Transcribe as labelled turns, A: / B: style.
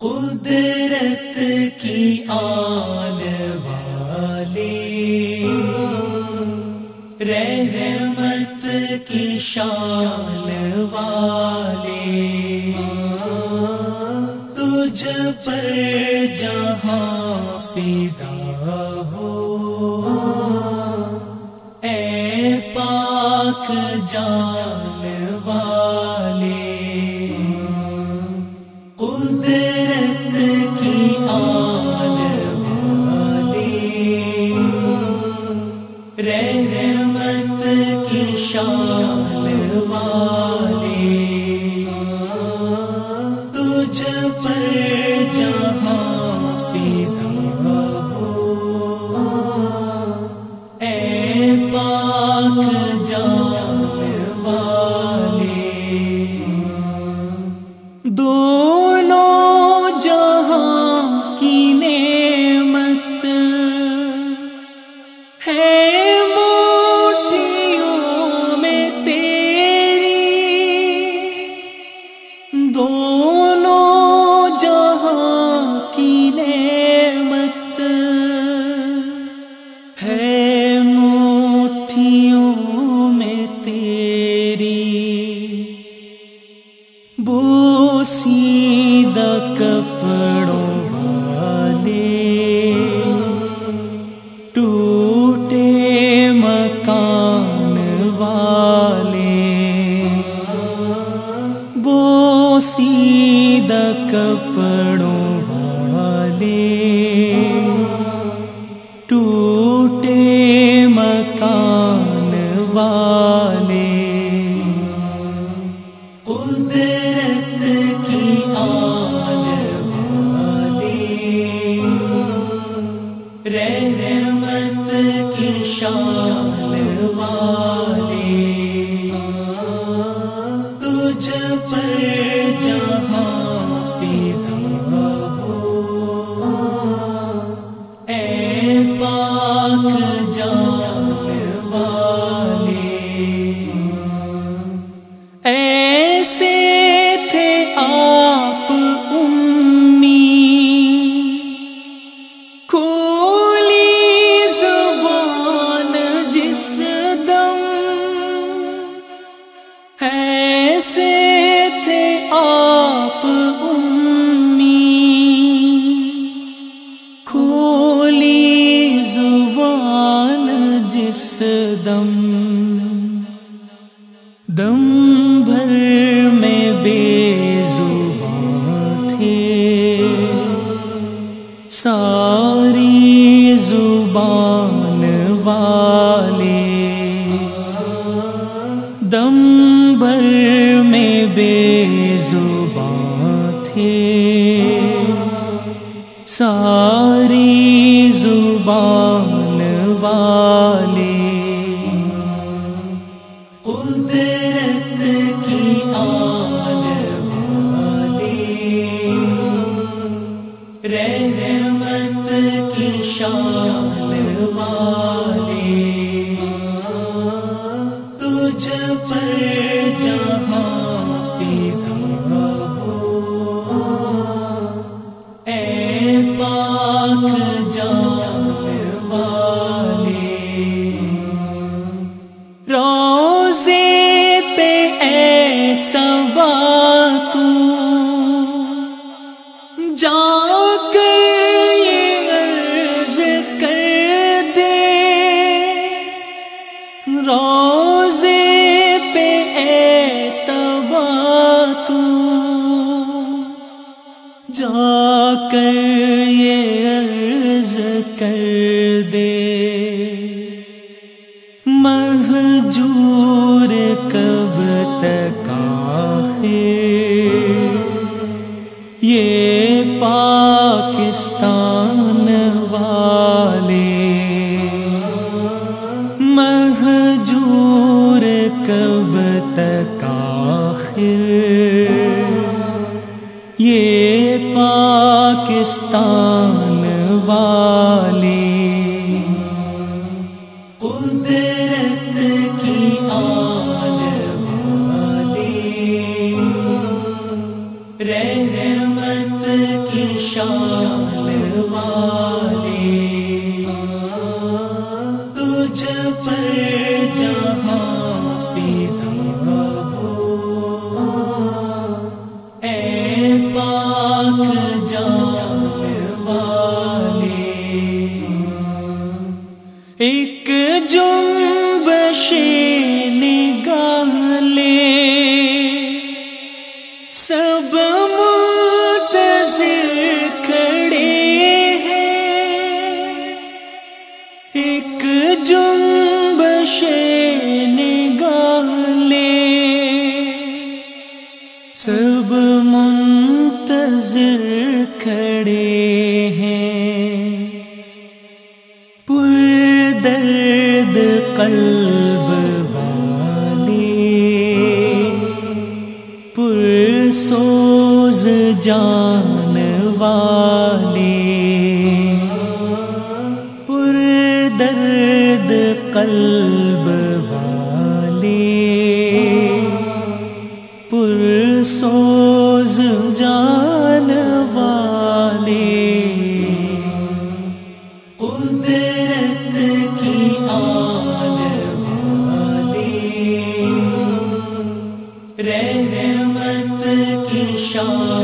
A: قدرت کی آن والے۔ رحمت کی شان والے۔ تجھ پر جہاں فدا ہو۔ اے پاک جان والے۔ شان بوسید کپڑوں والے ٹوٹے مکان والے بوسید کپڑوں والے ایسے تھے آپ امی ساری زبان والے۔ دم بھر میں بے زبان تھے۔ ساری زبان والے۔ قدرت کی آن والے۔ رحمت کر یہ عرض کر دے۔ مہجور کب تک آخر۔ یہ پاکستان والے۔ مہجور کب تک آخر۔ پاکستان والے قدرت کی آن والے رحمت کی شان والے تجھ پر ایک جنبش نگاہ لے۔ سب منتظر کھڑے ہیں۔ ایک جنبش نگاہ لے۔ سب منتظر کھڑے سوز جان والے۔ پر درد قلب شان